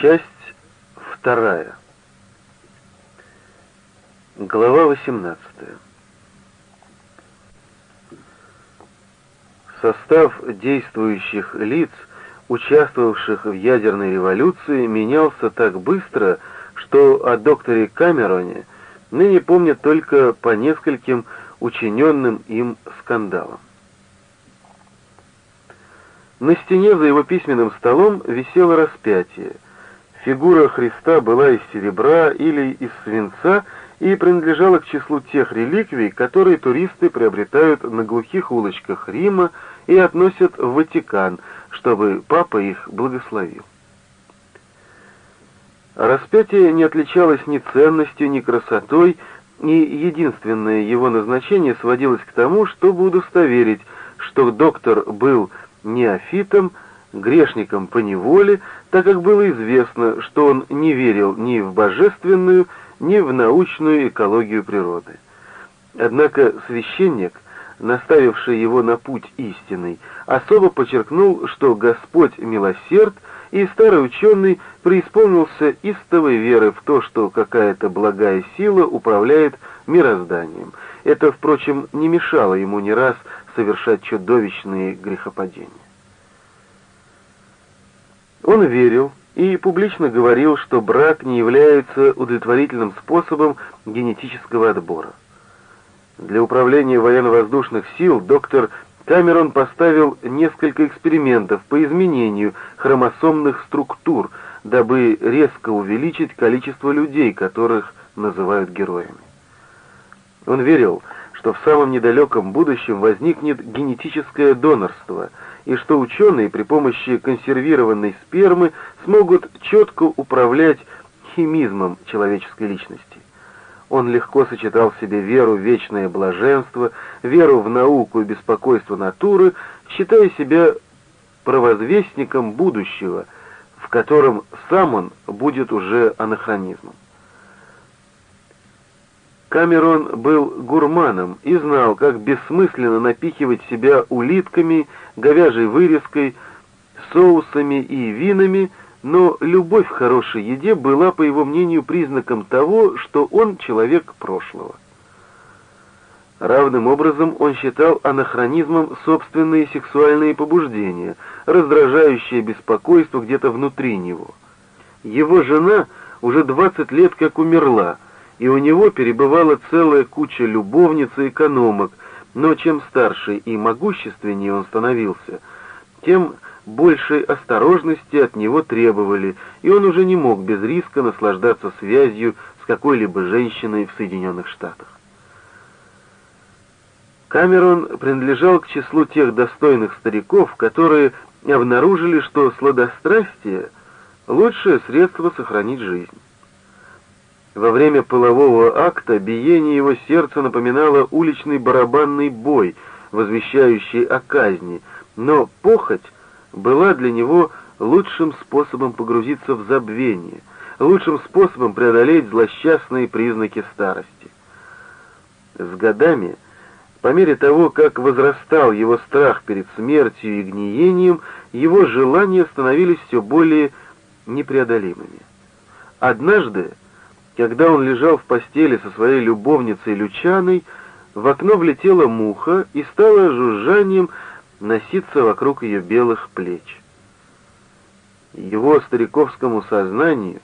Часть вторая. Глава 18. Состав действующих лиц, участвовавших в ядерной революции, менялся так быстро, что о докторе Камероне ныне помнят только по нескольким учиненным им скандалам. На стене за его письменным столом висело распятие. Фигура Христа была из серебра или из свинца и принадлежала к числу тех реликвий, которые туристы приобретают на глухих улочках Рима и относят в Ватикан, чтобы папа их благословил. Распятие не отличалось ни ценностью, ни красотой, и единственное его назначение сводилось к тому, чтобы удостоверить, что доктор был неофитом, грешником по неволе, так как было известно, что он не верил ни в божественную, ни в научную экологию природы. Однако священник, наставивший его на путь истинный, особо подчеркнул, что Господь милосерд, и старый ученый преисполнился истовой веры в то, что какая-то благая сила управляет мирозданием. Это, впрочем, не мешало ему не раз совершать чудовищные грехопадения. Он верил и публично говорил, что брак не является удовлетворительным способом генетического отбора. Для управления военно-воздушных сил доктор Камерон поставил несколько экспериментов по изменению хромосомных структур, дабы резко увеличить количество людей, которых называют героями. Он верил, что в самом недалеком будущем возникнет генетическое донорство, и что ученые при помощи консервированной спермы смогут четко управлять химизмом человеческой личности. Он легко сочетал в себе веру в вечное блаженство, веру в науку и беспокойство натуры, считая себя провозвестником будущего, в котором сам он будет уже анахронизмом. Камерон был гурманом и знал, как бессмысленно напихивать себя улитками, говяжьей вырезкой, соусами и винами, но любовь к хорошей еде была, по его мнению, признаком того, что он человек прошлого. Равным образом он считал анахронизмом собственные сексуальные побуждения, раздражающее беспокойство где-то внутри него. Его жена уже 20 лет как умерла, и у него перебывала целая куча любовниц и экономок, но чем старше и могущественнее он становился, тем большей осторожности от него требовали, и он уже не мог без риска наслаждаться связью с какой-либо женщиной в Соединенных Штатах. Камерон принадлежал к числу тех достойных стариков, которые обнаружили, что сладострастие — лучшее средство сохранить жизнь. Во время полового акта биение его сердца напоминало уличный барабанный бой, возвещающий о казни, но похоть была для него лучшим способом погрузиться в забвение, лучшим способом преодолеть злосчастные признаки старости. С годами, по мере того, как возрастал его страх перед смертью и гниением, его желания становились все более непреодолимыми. Однажды, когда он лежал в постели со своей любовницей Лючаной, в окно влетела муха и стала жужжанием носиться вокруг ее белых плеч. Его стариковскому сознанию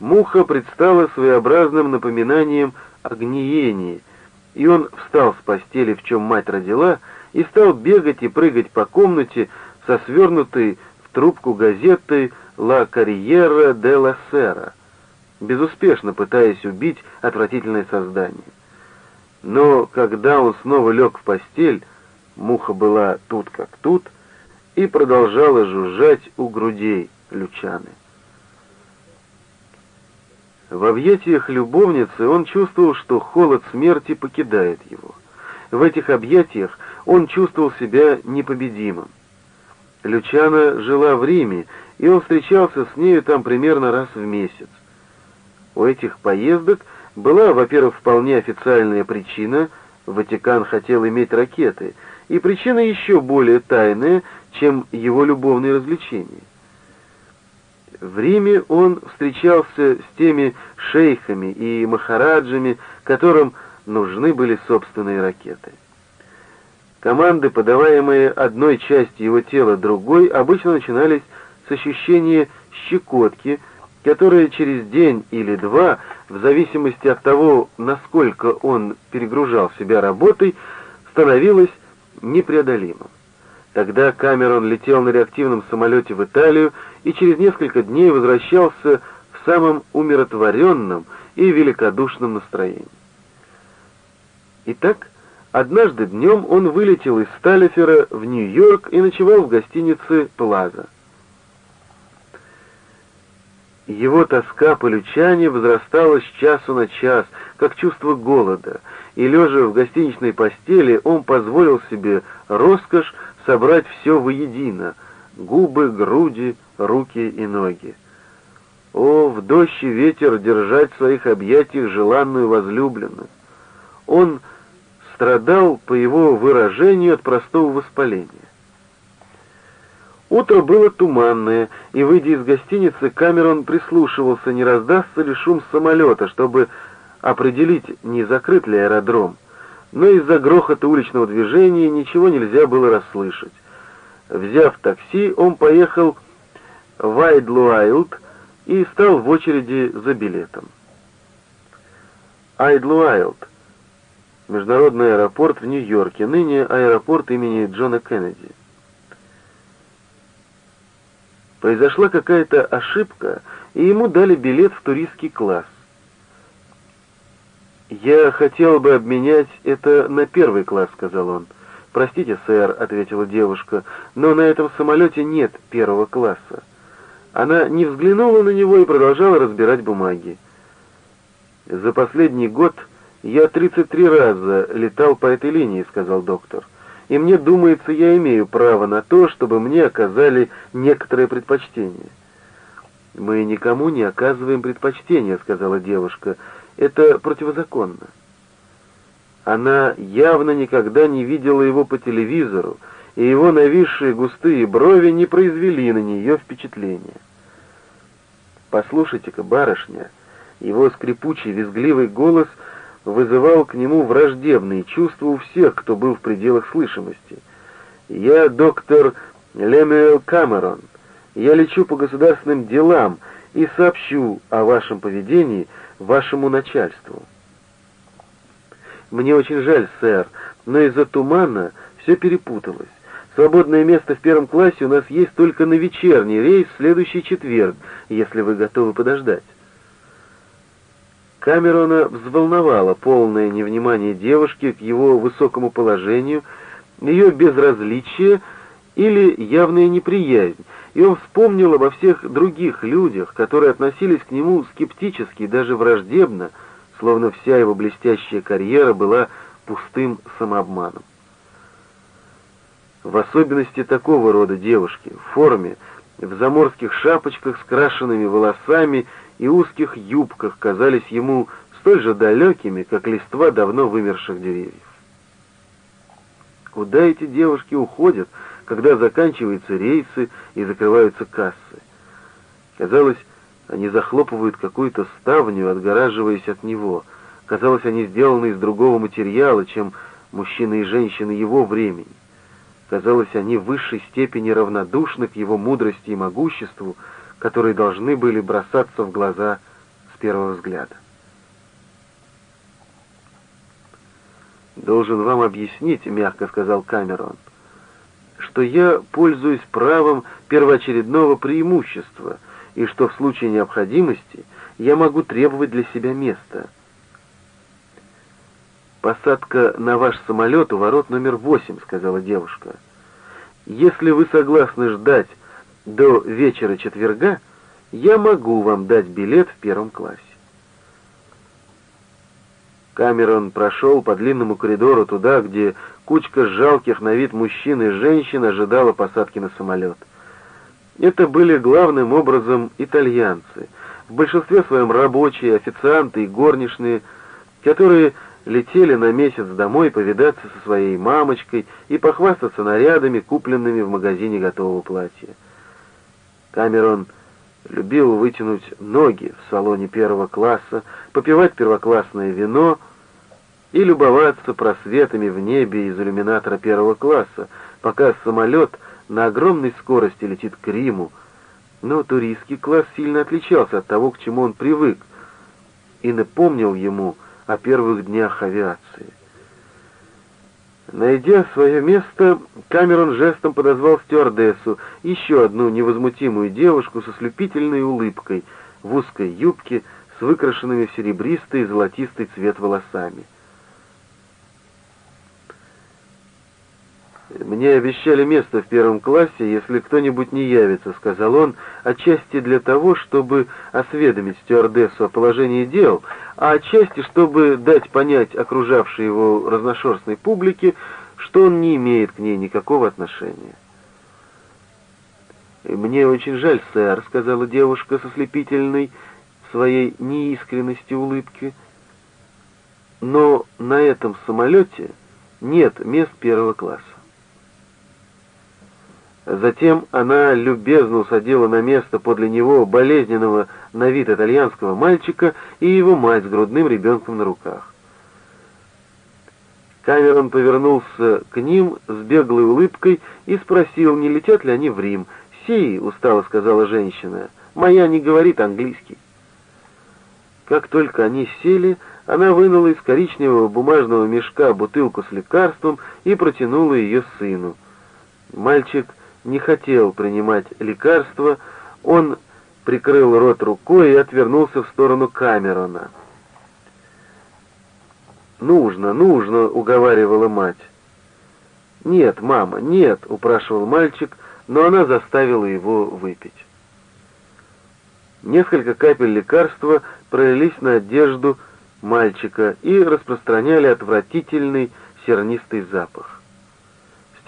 муха предстала своеобразным напоминанием о гниении, и он встал с постели, в чем мать родила, и стал бегать и прыгать по комнате со свернутой в трубку газетой «Ла Карьера де ла Сера», безуспешно пытаясь убить отвратительное создание. Но когда он снова лег в постель, муха была тут как тут и продолжала жужжать у грудей Лючаны. В объятиях любовницы он чувствовал, что холод смерти покидает его. В этих объятиях он чувствовал себя непобедимым. Лючана жила в Риме, и он встречался с нею там примерно раз в месяц. У этих поездок была, во-первых, вполне официальная причина, Ватикан хотел иметь ракеты, и причина еще более тайная, чем его любовные развлечения. В Риме он встречался с теми шейхами и махараджами, которым нужны были собственные ракеты. Команды, подаваемые одной частью его тела другой, обычно начинались с ощущения щекотки, которая через день или два, в зависимости от того, насколько он перегружал себя работой, становилась непреодолимым. Тогда Камерон летел на реактивном самолете в Италию и через несколько дней возвращался в самом умиротворенном и великодушном настроении. Итак, однажды днем он вылетел из Сталифера в Нью-Йорк и ночевал в гостинице «Плаза». Его тоска по Лючане возрастала с часу на час, как чувство голода, и, лежа в гостиничной постели, он позволил себе роскошь собрать все воедино — губы, груди, руки и ноги. О, в дождь и ветер держать в своих объятиях желанную возлюбленную! Он страдал, по его выражению, от простого воспаления. Утро было туманное, и, выйдя из гостиницы, Камерон прислушивался, не раздастся ли шум самолета, чтобы определить, не закрыт ли аэродром. Но из-за грохота уличного движения ничего нельзя было расслышать. Взяв такси, он поехал в Айдлуайлд и стал в очереди за билетом. Айдлуайлд — международный аэропорт в Нью-Йорке, ныне аэропорт имени Джона Кеннеди. Произошла какая-то ошибка, и ему дали билет в туристский класс. «Я хотел бы обменять это на первый класс», — сказал он. «Простите, сэр», — ответила девушка, — «но на этом самолете нет первого класса». Она не взглянула на него и продолжала разбирать бумаги. «За последний год я 33 раза летал по этой линии», — сказал доктор и мне думается, я имею право на то, чтобы мне оказали некоторое предпочтение. «Мы никому не оказываем предпочтения», — сказала девушка. «Это противозаконно». Она явно никогда не видела его по телевизору, и его нависшие густые брови не произвели на нее впечатления. «Послушайте-ка, барышня», его скрипучий, визгливый голос — вызывал к нему враждебные чувства у всех, кто был в пределах слышимости. «Я доктор Лемюэл Камерон. Я лечу по государственным делам и сообщу о вашем поведении вашему начальству». «Мне очень жаль, сэр, но из-за тумана все перепуталось. Свободное место в первом классе у нас есть только на вечерний рейс в следующий четверг, если вы готовы подождать». Камерона взволновало полное невнимание девушки к его высокому положению, ее безразличие или явная неприязнь, и он вспомнил обо всех других людях, которые относились к нему скептически и даже враждебно, словно вся его блестящая карьера была пустым самообманом. В особенности такого рода девушки, в форме, в заморских шапочках с крашенными волосами и узких юбках казались ему столь же далекими, как листва давно вымерших деревьев. Куда эти девушки уходят, когда заканчиваются рейсы и закрываются кассы? Казалось, они захлопывают какую-то ставню, отгораживаясь от него. Казалось, они сделаны из другого материала, чем мужчины и женщины его времени. Казалось, они в высшей степени равнодушны к его мудрости и могуществу, которые должны были бросаться в глаза с первого взгляда. «Должен вам объяснить», — мягко сказал Камерон, «что я пользуюсь правом первоочередного преимущества и что в случае необходимости я могу требовать для себя места». «Посадка на ваш самолет у ворот номер восемь», — сказала девушка. «Если вы согласны ждать до вечера четверга, я могу вам дать билет в первом классе». Камерон прошел по длинному коридору туда, где кучка жалких на вид мужчин и женщин ожидала посадки на самолет. Это были главным образом итальянцы, в большинстве своем рабочие, официанты и горничные, которые летели на месяц домой повидаться со своей мамочкой и похвастаться нарядами, купленными в магазине готового платья. Камерон любил вытянуть ноги в салоне первого класса, попивать первоклассное вино и любоваться просветами в небе из иллюминатора первого класса, пока самолет на огромной скорости летит к Риму. Но туристский класс сильно отличался от того, к чему он привык, и напомнил ему о первых днях авиации. Найдя свое место, Камерон жестом подозвал стюардессу, еще одну невозмутимую девушку со слепительной улыбкой, в узкой юбке, с выкрашенными в и золотистый цвет волосами. «Мне обещали место в первом классе, если кто-нибудь не явится», — сказал он, отчасти для того, чтобы осведомить стюардессу о положении дел, а отчасти, чтобы дать понять окружавшей его разношерстной публике, что он не имеет к ней никакого отношения. «Мне очень жаль, сэр», — сказала девушка со слепительной своей неискренностью улыбки, «но на этом самолете нет мест первого класса». Затем она любезно усадила на место подле него болезненного на вид итальянского мальчика и его мать с грудным ребенком на руках. Камерон повернулся к ним с беглой улыбкой и спросил, не летят ли они в Рим. «Си», — устало сказала женщина, — «моя не говорит английский». Как только они сели, она вынула из коричневого бумажного мешка бутылку с лекарством и протянула ее сыну. Мальчик не хотел принимать лекарства, он прикрыл рот рукой и отвернулся в сторону Камерона. «Нужно, нужно», — уговаривала мать. «Нет, мама, нет», — упрашивал мальчик, но она заставила его выпить. Несколько капель лекарства пролились на одежду мальчика и распространяли отвратительный сернистый запах.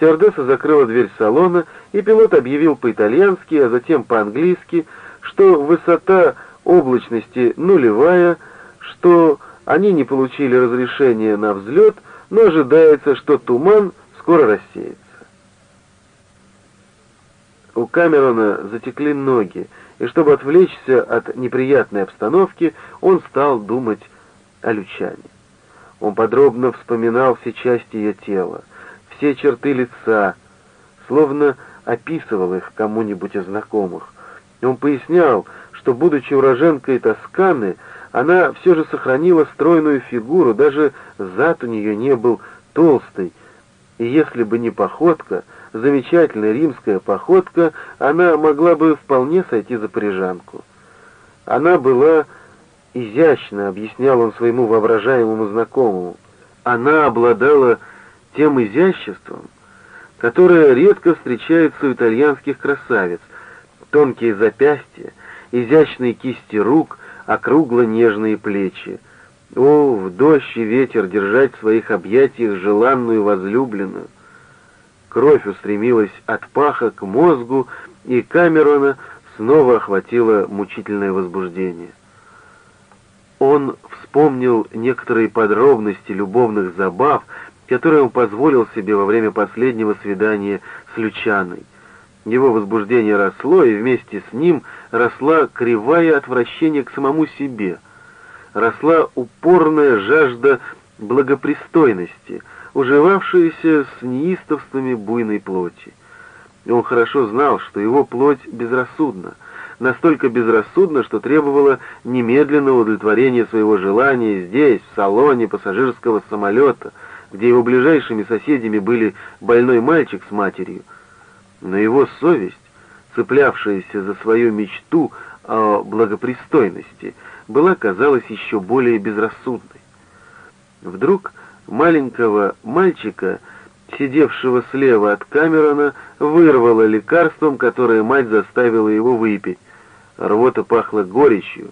Стюардесса закрыла дверь салона, и пилот объявил по-итальянски, а затем по-английски, что высота облачности нулевая, что они не получили разрешения на взлет, но ожидается, что туман скоро рассеется. У Камерона затекли ноги, и чтобы отвлечься от неприятной обстановки, он стал думать о Лючане. Он подробно вспоминал все части ее тела все черты лица, словно описывал их кому-нибудь из знакомых. Он пояснял, что, будучи уроженкой Тосканы, она все же сохранила стройную фигуру, даже зад у нее не был толстый, и если бы не походка, замечательная римская походка, она могла бы вполне сойти за парижанку. Она была изящна, объяснял он своему воображаемому знакомому. Она обладала тем изяществом, которое редко встречается у итальянских красавиц, тонкие запястья, изящные кисти рук, округло-нежные плечи. О, в дождь и ветер держать в своих объятиях желанную возлюбленную! Кровь устремилась от паха к мозгу, и Камерона снова охватило мучительное возбуждение. Он вспомнил некоторые подробности любовных забав, которое он позволил себе во время последнего свидания с Лючаной. Его возбуждение росло, и вместе с ним росла кривая отвращение к самому себе. Росла упорная жажда благопристойности, уживавшаяся с неистовствами буйной плоти. И он хорошо знал, что его плоть безрассудна, настолько безрассудна, что требовала немедленного удовлетворения своего желания здесь, в салоне пассажирского самолета — где его ближайшими соседями были больной мальчик с матерью, но его совесть, цеплявшаяся за свою мечту о благопристойности, была, казалось, еще более безрассудной. Вдруг маленького мальчика, сидевшего слева от Камерона, вырвало лекарством, которое мать заставила его выпить. Рвота пахла горечью,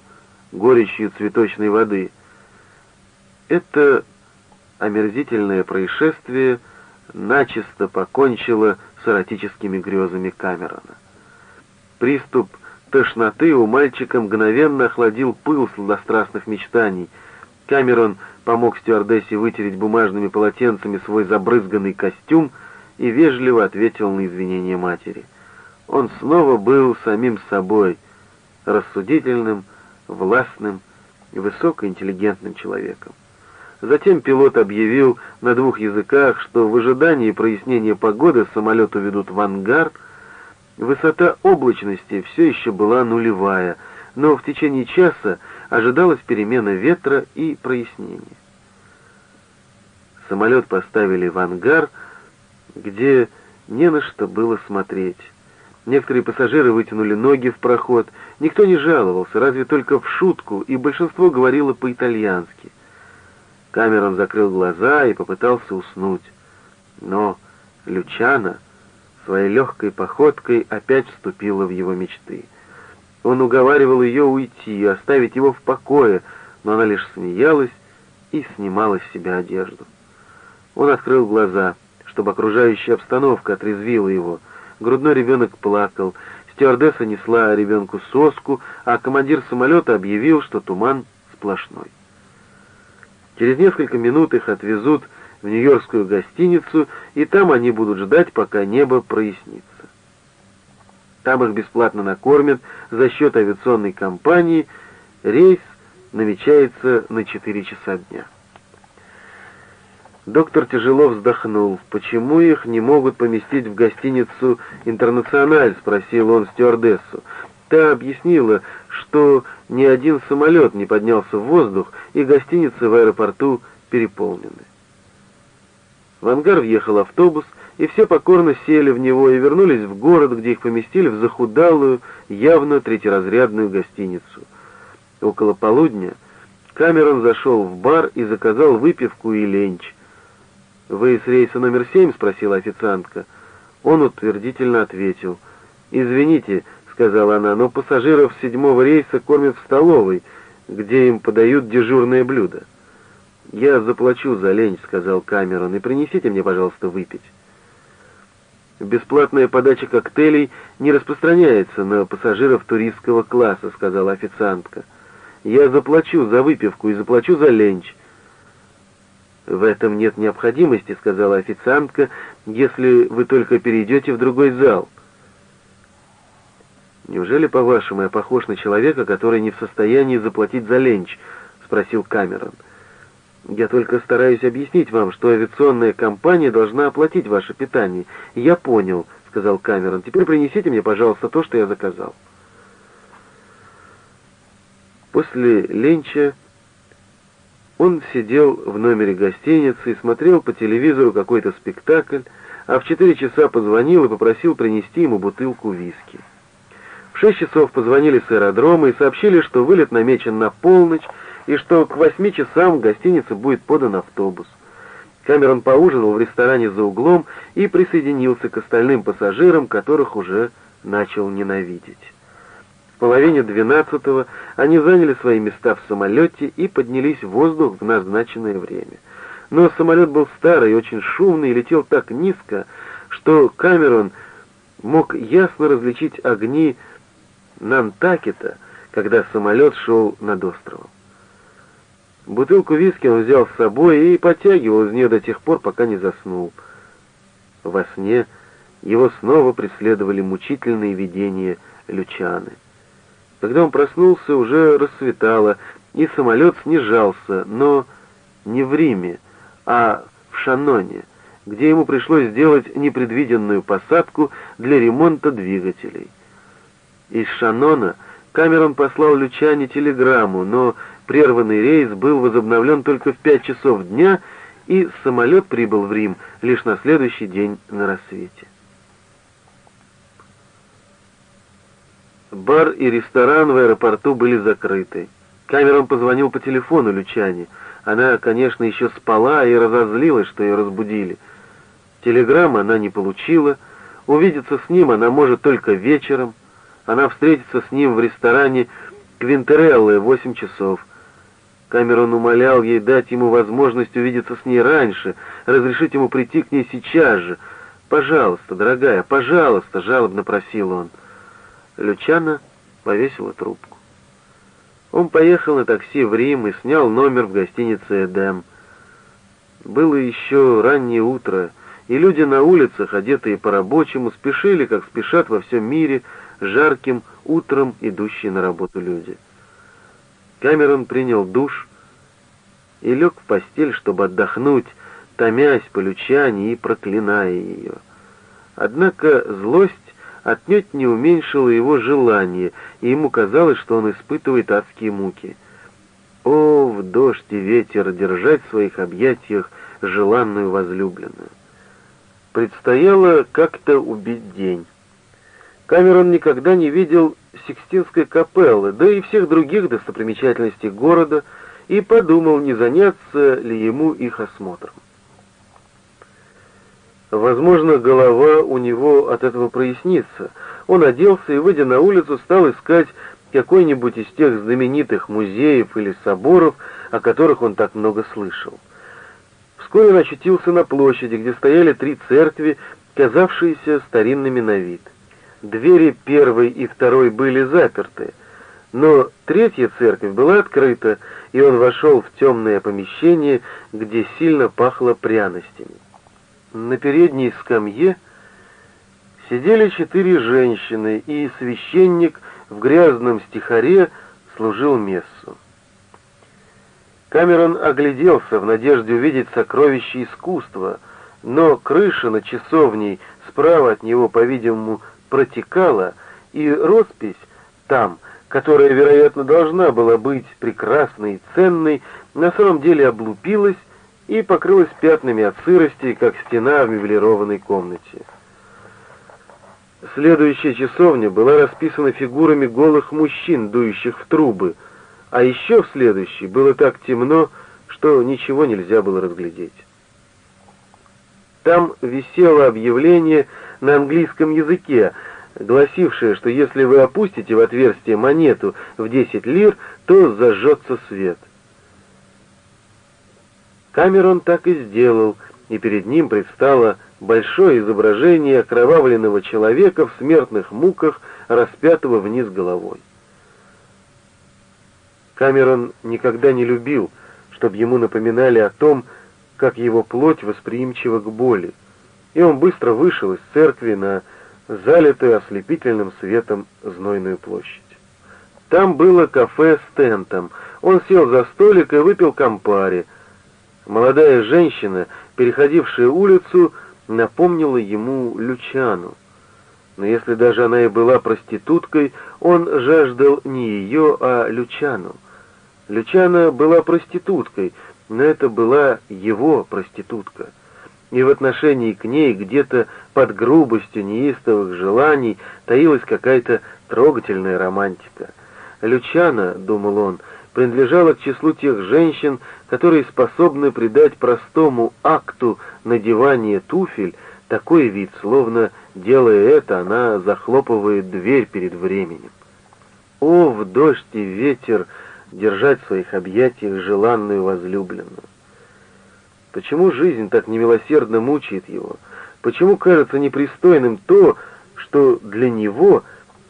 горечью цветочной воды. Это омерзительное происшествие начисто покончило с эротическими грезами Камерона. Приступ тошноты у мальчика мгновенно охладил пыл сладострастных мечтаний. Камерон помог стюардессе вытереть бумажными полотенцами свой забрызганный костюм и вежливо ответил на извинения матери. Он снова был самим собой, рассудительным, властным и высокоинтеллигентным человеком. Затем пилот объявил на двух языках, что в ожидании прояснения погоды самолет уведут в ангар. Высота облачности все еще была нулевая, но в течение часа ожидалась перемена ветра и прояснение. Самолет поставили в ангар, где не на что было смотреть. Некоторые пассажиры вытянули ноги в проход. Никто не жаловался, разве только в шутку, и большинство говорило по-итальянски. Камерон закрыл глаза и попытался уснуть. Но Лючана своей легкой походкой опять вступила в его мечты. Он уговаривал ее уйти, оставить его в покое, но она лишь смеялась и снимала с себя одежду. Он открыл глаза, чтобы окружающая обстановка отрезвила его. Грудной ребенок плакал, стюардесса несла ребенку соску, а командир самолета объявил, что туман сплошной. Через несколько минут их отвезут в Нью-Йоркскую гостиницу, и там они будут ждать, пока небо прояснится. Там их бесплатно накормят за счет авиационной компании. Рейс намечается на 4 часа дня. Доктор тяжело вздохнул. «Почему их не могут поместить в гостиницу «Интернациональ»?» — спросил он стюардессу. Та объяснила, что ни один самолет не поднялся в воздух, и гостиницы в аэропорту переполнены. В ангар въехал автобус, и все покорно сели в него и вернулись в город, где их поместили в захудалую, явно третьеразрядную гостиницу. Около полудня Камерон зашел в бар и заказал выпивку и ленч. «Вы с рейса номер семь?» — спросила официантка. Он утвердительно ответил. «Извините», — сказала она, — «но пассажиров седьмого рейса кормят в столовой, где им подают дежурное блюдо». «Я заплачу за ленч», — сказал Камерон, — «и принесите мне, пожалуйста, выпить». «Бесплатная подача коктейлей не распространяется на пассажиров туристского класса», — сказала официантка. «Я заплачу за выпивку и заплачу за ленч». «В этом нет необходимости», — сказала официантка, — «если вы только перейдете в другой зал». «Неужели, по-вашему, я похож на человека, который не в состоянии заплатить за ленч?» — спросил Камерон. «Я только стараюсь объяснить вам, что авиационная компания должна оплатить ваше питание». «Я понял», — сказал Камерон. «Теперь принесите мне, пожалуйста, то, что я заказал». После ленча он сидел в номере гостиницы и смотрел по телевизору какой-то спектакль, а в четыре часа позвонил и попросил принести ему бутылку виски. Шесть часов позвонили с аэродрома и сообщили, что вылет намечен на полночь и что к восьми часам в гостинице будет подан автобус. Камерон поужинал в ресторане за углом и присоединился к остальным пассажирам, которых уже начал ненавидеть. В половине двенадцатого они заняли свои места в самолете и поднялись в воздух в назначенное время. Но самолет был старый, очень шумный и летел так низко, что Камерон мог ясно различить огни Нантакета, когда самолет шел над островом. Бутылку виски он взял с собой и подтягивал из нее до тех пор, пока не заснул. Во сне его снова преследовали мучительные видения Лючаны. Когда он проснулся, уже рассветало, и самолет снижался, но не в Риме, а в Шаноне, где ему пришлось сделать непредвиденную посадку для ремонта двигателей. Из Шанона Камерон послал Лючане телеграмму, но прерванный рейс был возобновлен только в пять часов дня, и самолет прибыл в Рим лишь на следующий день на рассвете. Бар и ресторан в аэропорту были закрыты. Камерон позвонил по телефону Лючане. Она, конечно, еще спала и разозлилась, что ее разбудили. Телеграммы она не получила. Увидеться с ним она может только вечером. Она встретится с ним в ресторане Квинтереллы в восемь часов. Камерон умолял ей дать ему возможность увидеться с ней раньше, разрешить ему прийти к ней сейчас же. «Пожалуйста, дорогая, пожалуйста!» — жалобно просил он. Лючана повесила трубку. Он поехал на такси в Рим и снял номер в гостинице «Эдем». Было еще раннее утро, и люди на улицах, одетые по-рабочему, спешили, как спешат во всем мире, жарким утром идущие на работу люди. Камерон принял душ и лег в постель, чтобы отдохнуть, томясь по Лючане и проклиная ее. Однако злость отнюдь не уменьшила его желание, и ему казалось, что он испытывает адские муки. О, в дождь и ветер держать в своих объятиях желанную возлюбленную! Предстояло как-то убить день. Камерон никогда не видел Сикстинской капеллы, да и всех других достопримечательностей города, и подумал, не заняться ли ему их осмотром. Возможно, голова у него от этого прояснится. Он оделся и, выйдя на улицу, стал искать какой-нибудь из тех знаменитых музеев или соборов, о которых он так много слышал. Вскоре он очутился на площади, где стояли три церкви, казавшиеся старинными на вид. Двери первой и второй были заперты, но третья церковь была открыта, и он вошел в темное помещение, где сильно пахло пряностями. На передней скамье сидели четыре женщины, и священник в грязном стихаре служил мессу. Камерон огляделся в надежде увидеть сокровище искусства, но крыша на часовней справа от него, по-видимому, протекала, и роспись там, которая, вероятно, должна была быть прекрасной и ценной, на самом деле облупилась и покрылась пятнами от сырости, как стена в меблированной комнате. Следующая часовня была расписана фигурами голых мужчин, дующих в трубы, а еще в следующей было так темно, что ничего нельзя было разглядеть. Там висело объявление на английском языке, гласившее, что если вы опустите в отверстие монету в 10 лир, то зажжется свет. Камерон так и сделал, и перед ним предстало большое изображение окровавленного человека в смертных муках, распятого вниз головой. Камерон никогда не любил, чтобы ему напоминали о том, как его плоть восприимчива к боли, и он быстро вышел из церкви на залитую ослепительным светом знойную площадь. Там было кафе с тентом. Он сел за столик и выпил кампари. Молодая женщина, переходившая улицу, напомнила ему Лючану. Но если даже она и была проституткой, он жаждал не ее, а Лючану. Лючана была проституткой, но это была его проститутка и в отношении к ней где-то под грубостью неистовых желаний таилась какая-то трогательная романтика. Лючана, думал он, принадлежала к числу тех женщин, которые способны придать простому акту надевания туфель такой вид, словно, делая это, она захлопывает дверь перед временем. О, в дождь и ветер держать в своих объятиях желанную возлюбленную! Почему жизнь так немилосердно мучает его? Почему кажется непристойным то, что для него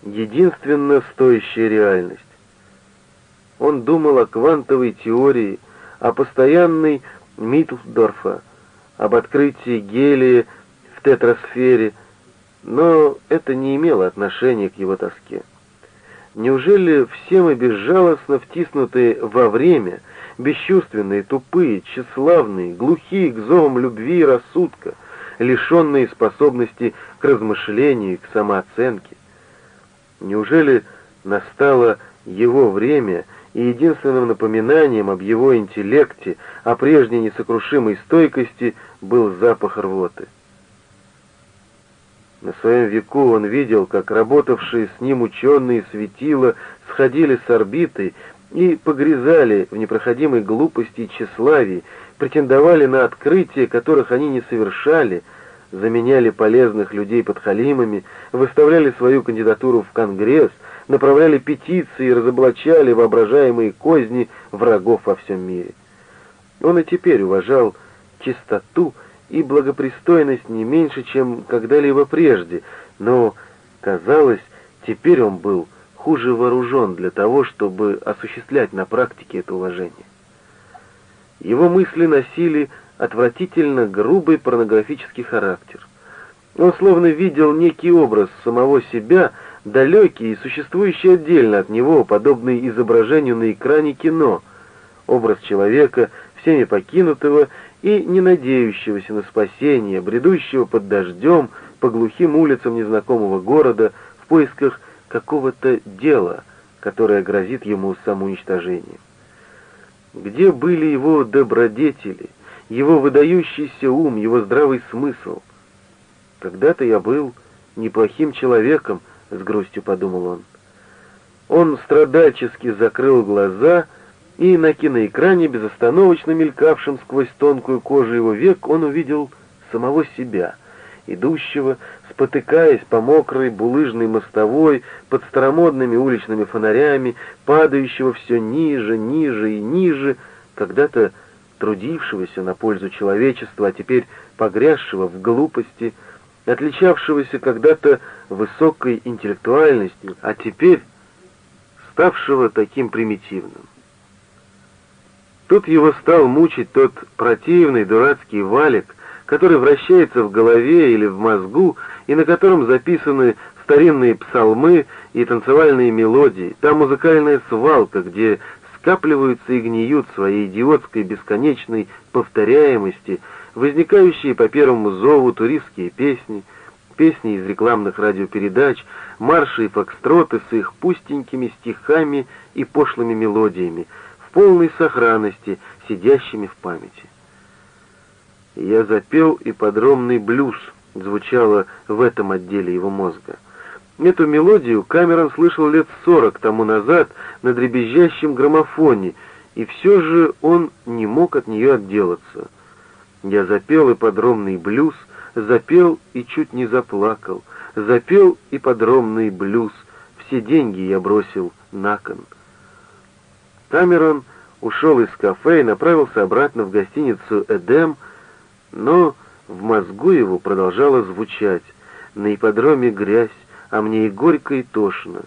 единственно стоящая реальность? Он думал о квантовой теории, о постоянной Миттлдорфа, об открытии гелия в тетрасфере, но это не имело отношения к его тоске. Неужели все мы безжалостно втиснутые во время, бесчувственные, тупые, тщеславные, глухие к зовам любви и рассудка, лишенные способности к размышлению и к самооценке. Неужели настало его время, и единственным напоминанием об его интеллекте, о прежней несокрушимой стойкости был запах рвоты? На своем веку он видел, как работавшие с ним ученые светила сходили с орбиты и погрязали в непроходимой глупости и тщеславии, претендовали на открытия, которых они не совершали, заменяли полезных людей подхалимами, выставляли свою кандидатуру в Конгресс, направляли петиции и разоблачали воображаемые козни врагов во всем мире. Он и теперь уважал чистоту и благопристойность не меньше, чем когда-либо прежде, но, казалось, теперь он был хуже вооружен для того, чтобы осуществлять на практике это уважение. Его мысли носили отвратительно грубый порнографический характер. Он словно видел некий образ самого себя, далекий и существующий отдельно от него, подобный изображению на экране кино, образ человека, всеми покинутого и не надеющегося на спасение, бредущего под дождем по глухим улицам незнакомого города в поисках какого-то дела, которое грозит ему самоуничтожением. Где были его добродетели, его выдающийся ум, его здравый смысл? Когда-то я был неплохим человеком, — с грустью подумал он. Он страдальчески закрыл глаза, и на киноэкране, безостановочно мелькавшем сквозь тонкую кожу его век, он увидел самого себя, идущего, спотыкаясь по мокрой булыжной мостовой, под старомодными уличными фонарями, падающего все ниже, ниже и ниже, когда-то трудившегося на пользу человечества, а теперь погрязшего в глупости, отличавшегося когда-то высокой интеллектуальностью, а теперь ставшего таким примитивным. Тут его стал мучить тот противный дурацкий валик, который вращается в голове или в мозгу, и на котором записаны старинные псалмы и танцевальные мелодии, та музыкальная свалка, где скапливаются и гниют своей идиотской бесконечной повторяемости возникающие по первому зову туристские песни, песни из рекламных радиопередач, марши и фокстроты с их пустенькими стихами и пошлыми мелодиями, в полной сохранности, сидящими в памяти. «Я запел и подробный блюз», звучало в этом отделе его мозга. Эту мелодию Камерон слышал лет сорок тому назад на дребезжащем граммофоне, и все же он не мог от нее отделаться — я запел и подробный блюз, запел и чуть не заплакал, запел и подробный блюз, все деньги я бросил на кон. Камерон ушел из кафе и направился обратно в гостиницу «Эдем», но в мозгу его продолжало звучать «На ипподроме грязь, а мне и горько, и тошно.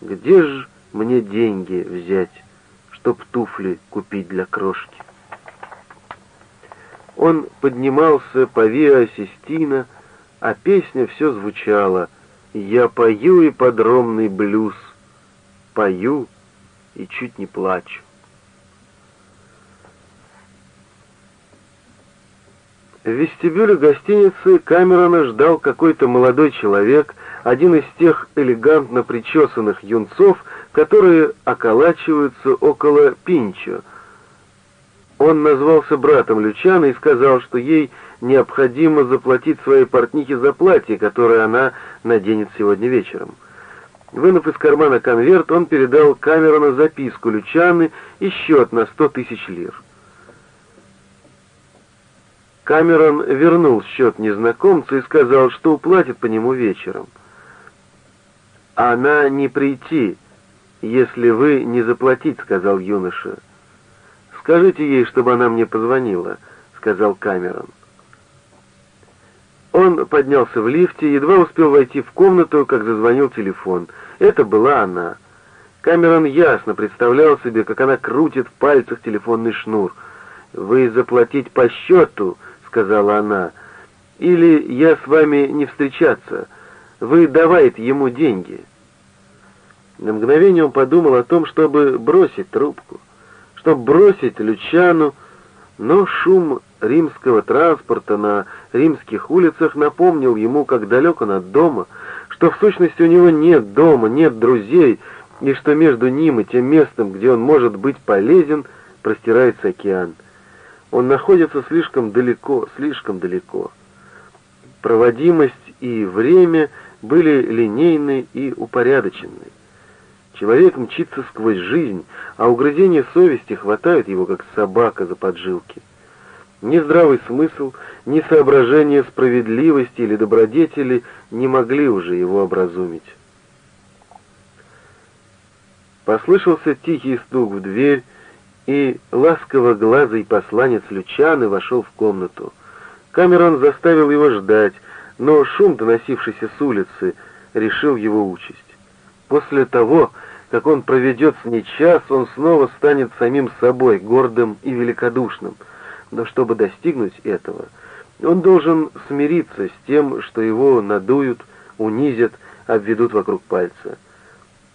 Где ж мне деньги взять, чтоб туфли купить для крошки?» Он поднимался по Виа Систина, а песня все звучала «Я пою и подромный блюз, пою и чуть не плачу». В вестибюле гостиницы Камерона ждал какой-то молодой человек, один из тех элегантно причесанных юнцов, которые околачиваются около Пинчо — он назвался братом Лючана и сказал, что ей необходимо заплатить своей портнихе за платье, которое она наденет сегодня вечером. Вынув из кармана конверт, он передал Камерону записку Лючаны и счет на сто тысяч лир. Камерон вернул счет незнакомцу и сказал, что уплатит по нему вечером. «Она не прийти, если вы не заплатить», — сказал юноша. «Скажите ей, чтобы она мне позвонила», — сказал Камерон. Он поднялся в лифте, едва успел войти в комнату, как зазвонил телефон. Это была она. Камерон ясно представлял себе, как она крутит в пальцах телефонный шнур. «Вы заплатить по счету», — сказала она, — «или я с вами не встречаться. Вы давайте ему деньги». На мгновение он подумал о том, чтобы бросить трубку чтобы бросить Лючану, но шум римского транспорта на римских улицах напомнил ему, как далек он от дома, что в сущности у него нет дома, нет друзей, и что между ним и тем местом, где он может быть полезен, простирается океан. Он находится слишком далеко, слишком далеко. Проводимость и время были линейны и упорядочены. Человек мчится сквозь жизнь, а угрызения совести хватают его, как собака за поджилки. Ни здравый смысл, ни соображения справедливости или добродетели не могли уже его образумить. Послышался тихий стук в дверь, и ласково глазый посланец Лючаны вошел в комнату. Камерон заставил его ждать, но шум, доносившийся с улицы, решил его участь. После того, как он проведет с ней час, он снова станет самим собой, гордым и великодушным. Но чтобы достигнуть этого, он должен смириться с тем, что его надуют, унизят, обведут вокруг пальца.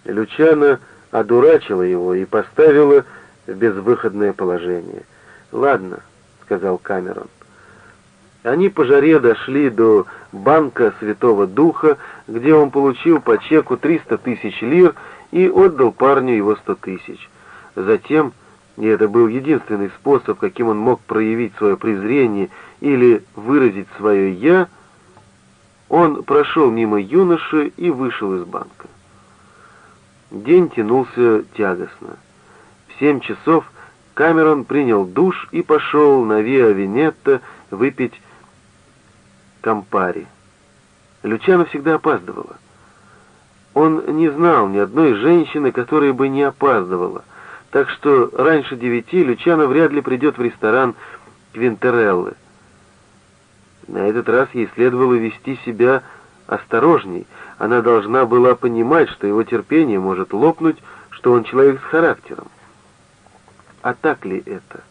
Лючана одурачила его и поставила в безвыходное положение. «Ладно», — сказал Камерон. Они по жаре дошли до банка Святого Духа, где он получил по чеку 300 тысяч лир и отдал парню его 100 тысяч. Затем, и это был единственный способ, каким он мог проявить свое презрение или выразить свое «я», он прошел мимо юноши и вышел из банка. День тянулся тягостно. В семь часов Камерон принял душ и пошел на Виа Венетта выпить Кампари. Лючана всегда опаздывала. Он не знал ни одной женщины, которая бы не опаздывала, так что раньше девяти Лючана вряд ли придет в ресторан Квинтереллы. На этот раз ей следовало вести себя осторожней. Она должна была понимать, что его терпение может лопнуть, что он человек с характером. А так ли это?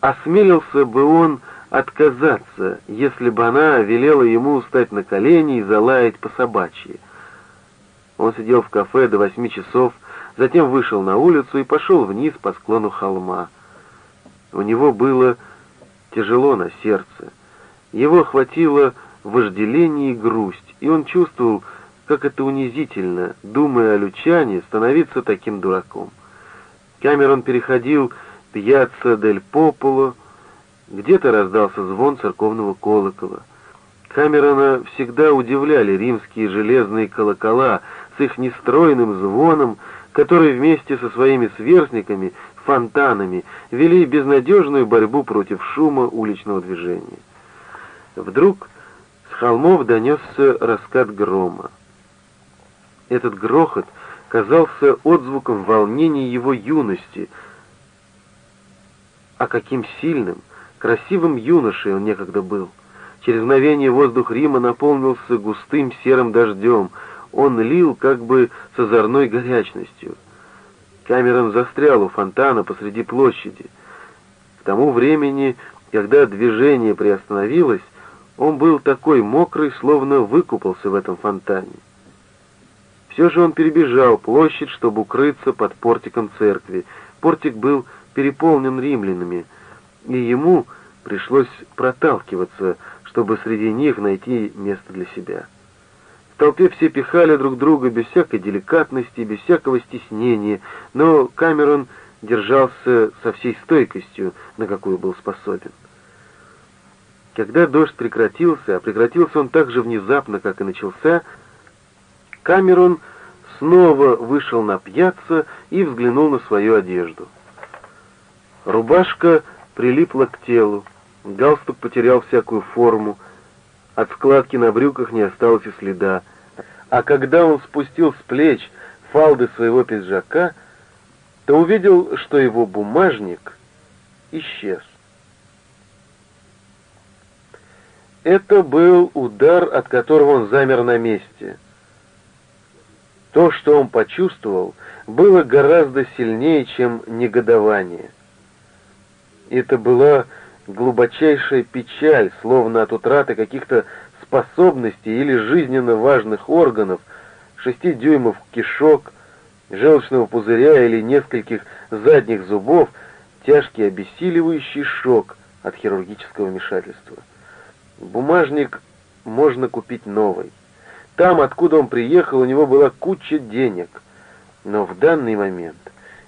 Осмелился бы он отказаться, если бы она велела ему встать на колени и залаять по собачьи. Он сидел в кафе до восьми часов, затем вышел на улицу и пошел вниз по склону холма. У него было тяжело на сердце. Его охватило вожделение и грусть, и он чувствовал, как это унизительно, думая о Лючане, становиться таким дураком. Камерон переходил пьяцца дель Пополо, где-то раздался звон церковного колокола. Камерона всегда удивляли римские железные колокола с их нестройным звоном, которые вместе со своими сверстниками, фонтанами, вели безнадежную борьбу против шума уличного движения. Вдруг с холмов донесся раскат грома. Этот грохот казался отзвуком волнения его юности, а каким сильным — Красивым юношей он некогда был. Через мгновение воздух Рима наполнился густым серым дождем. Он лил как бы с озорной горячностью. Камерон застрял у фонтана посреди площади. К тому времени, когда движение приостановилось, он был такой мокрый, словно выкупался в этом фонтане. Все же он перебежал площадь, чтобы укрыться под портиком церкви. Портик был переполнен римлянами — и ему пришлось проталкиваться, чтобы среди них найти место для себя. Толпе все пихали друг друга без всякой деликатности, без всякого стеснения, но Камерон держался со всей стойкостью, на какую был способен. Когда дождь прекратился, а прекратился он так же внезапно, как и начался, Камерон снова вышел на пьяцца и взглянул на свою одежду. Рубашка прилипла к телу, галстук потерял всякую форму, от складки на брюках не осталось и следа, а когда он спустил с плеч фалды своего пиджака, то увидел, что его бумажник исчез. Это был удар, от которого он замер на месте. То, что он почувствовал, было гораздо сильнее, чем негодование. Это была глубочайшая печаль, словно от утраты каких-то способностей или жизненно важных органов, шести дюймов кишок, желчного пузыря или нескольких задних зубов, тяжкий обессиливающий шок от хирургического вмешательства. Бумажник можно купить новый. Там, откуда он приехал, у него была куча денег. Но в данный момент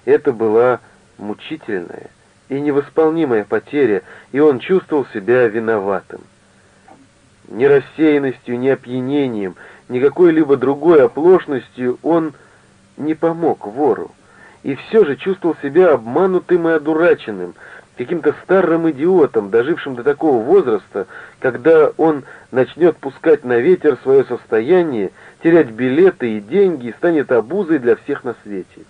это была мучительная, и невосполнимая потеря, и он чувствовал себя виноватым. Ни рассеянностью, ни опьянением, ни какой-либо другой оплошностью он не помог вору, и все же чувствовал себя обманутым и одураченным, каким-то старым идиотом, дожившим до такого возраста, когда он начнет пускать на ветер свое состояние, терять билеты и деньги и станет обузой для всех на свете.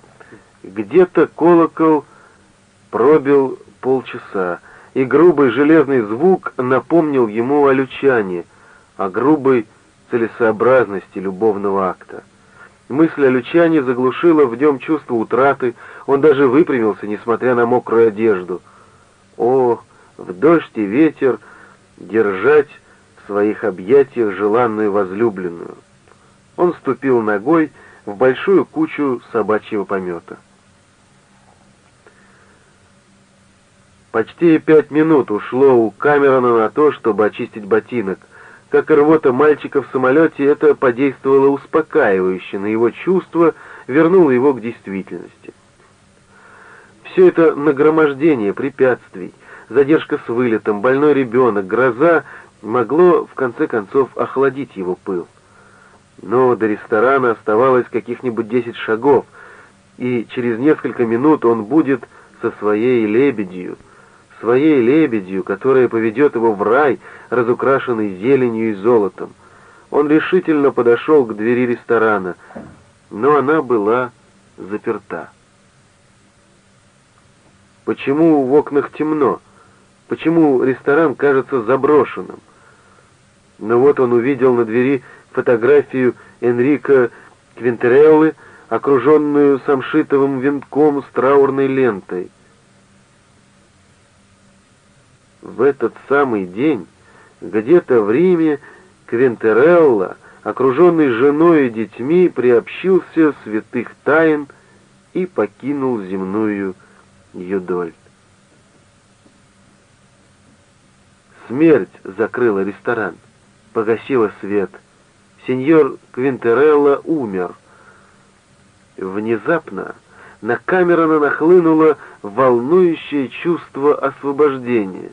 Где-то колокол Пробил полчаса, и грубый железный звук напомнил ему о лючане, о грубой целесообразности любовного акта. Мысль о лючане заглушила в нем чувство утраты, он даже выпрямился, несмотря на мокрую одежду. О, в дождь и ветер держать в своих объятиях желанную возлюбленную. он ступил ногой в большую кучу собачьего помета. Почти пять минут ушло у Камерона на то, чтобы очистить ботинок. Как и рвота мальчика в самолете, это подействовало успокаивающе на его чувства, вернуло его к действительности. Все это нагромождение препятствий, задержка с вылетом, больной ребенок, гроза могло в конце концов охладить его пыл. Но до ресторана оставалось каких-нибудь десять шагов, и через несколько минут он будет со своей лебедью, своей лебедью, которая поведет его в рай, разукрашенный зеленью и золотом. Он решительно подошел к двери ресторана, но она была заперта. Почему в окнах темно? Почему ресторан кажется заброшенным? Но вот он увидел на двери фотографию Энрико Квинтереллы, окруженную самшитовым венком с траурной лентой. В этот самый день, где-то в Риме, Квинтерелла, окруженный женой и детьми, приобщился святых тайн и покинул земную юдоль. Смерть закрыла ресторан, погасила свет. Сеньор Квинтерелла умер. Внезапно на Камерона нахлынуло волнующее чувство освобождения.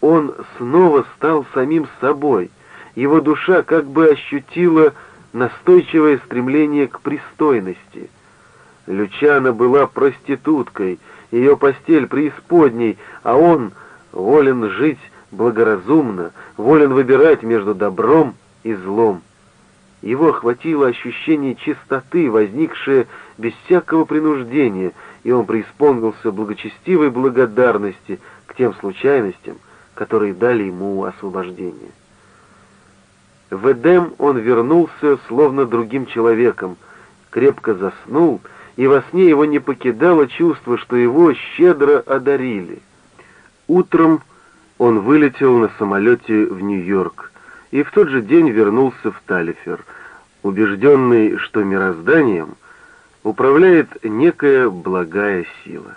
Он снова стал самим собой. Его душа как бы ощутила настойчивое стремление к пристойности. Лючана была проституткой, ее постель преисподней, а он волен жить благоразумно, волен выбирать между добром и злом. Его охватило ощущение чистоты, возникшее без всякого принуждения, и он преисполнился благочестивой благодарности к тем случайностям, которые дали ему освобождение. В Эдем он вернулся словно другим человеком, крепко заснул, и во сне его не покидало чувство, что его щедро одарили. Утром он вылетел на самолете в Нью-Йорк и в тот же день вернулся в Талифер, убежденный, что мирозданием управляет некая благая сила.